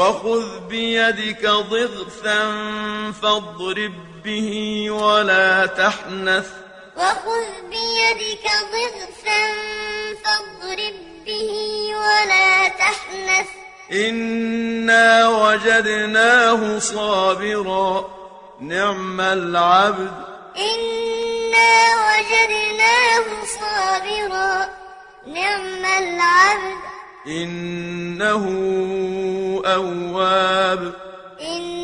وخذ بيدك ضغثا فاضرب به ولا تحنث. وخذ بيدك ضغثا فاضرب به ولا تحنث. إنا وجدناه صابرا. نعم العبد. إنا وجدناه صابرا. نعم العبد. إنه أواب. إنه